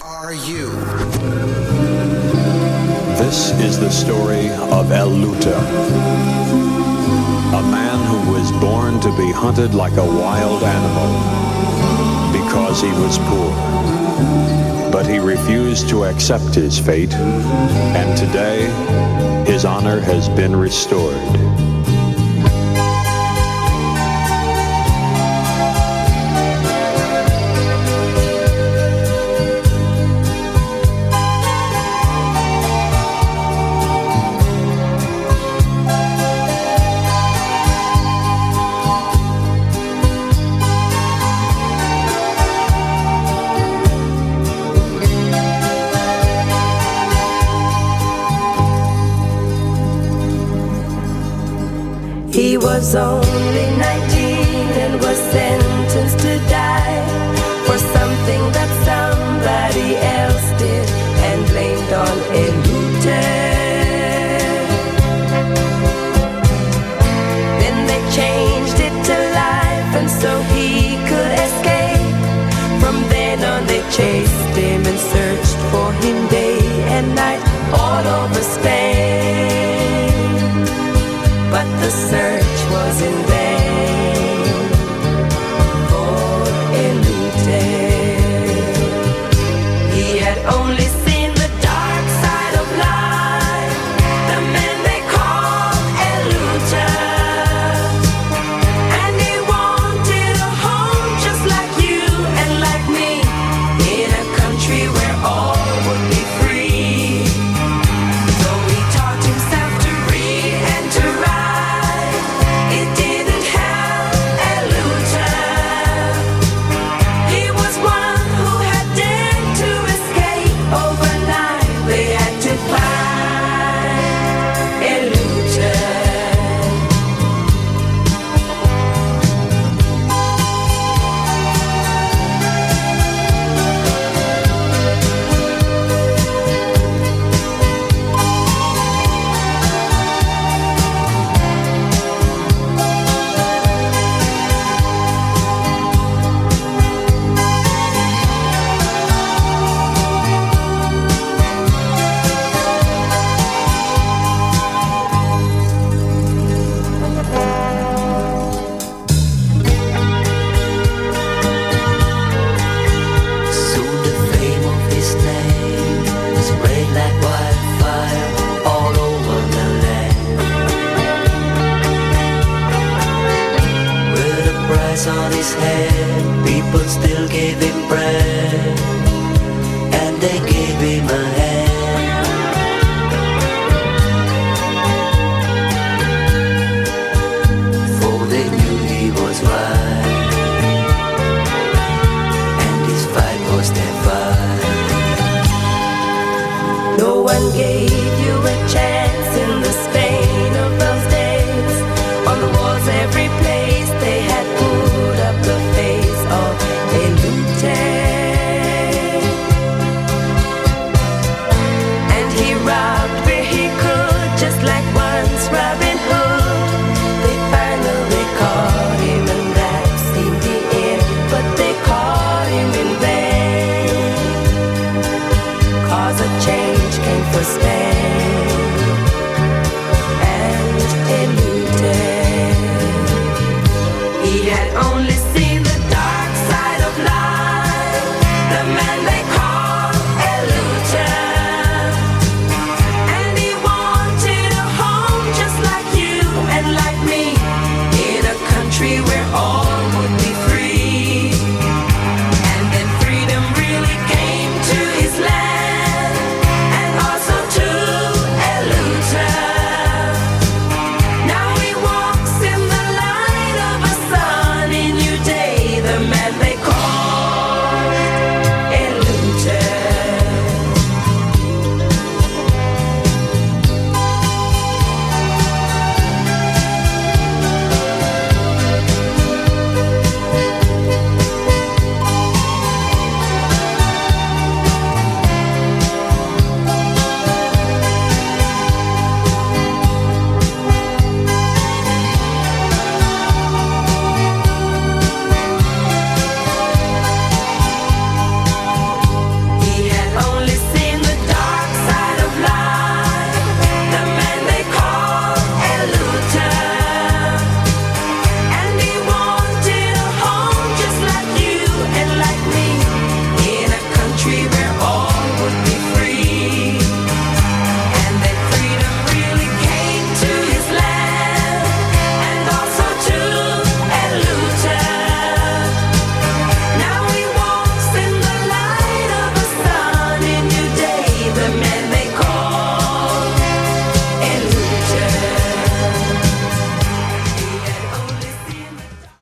are you? This is the story of El Lute, a man who was born to be hunted like a wild animal because he was poor. But he refused to accept his fate, and today his honor has been restored. He was only 19 and was sentenced to die for something that somebody else did and blamed on El Lute. Then they changed it to life and so he could escape. From then on they chased him and searched for him day and night all over Spain the search was in vain his head, people still gave him bread, and they gave him a hand. For they knew he was right and his fight was their fight. No one gave had only seen the dark side of life. The man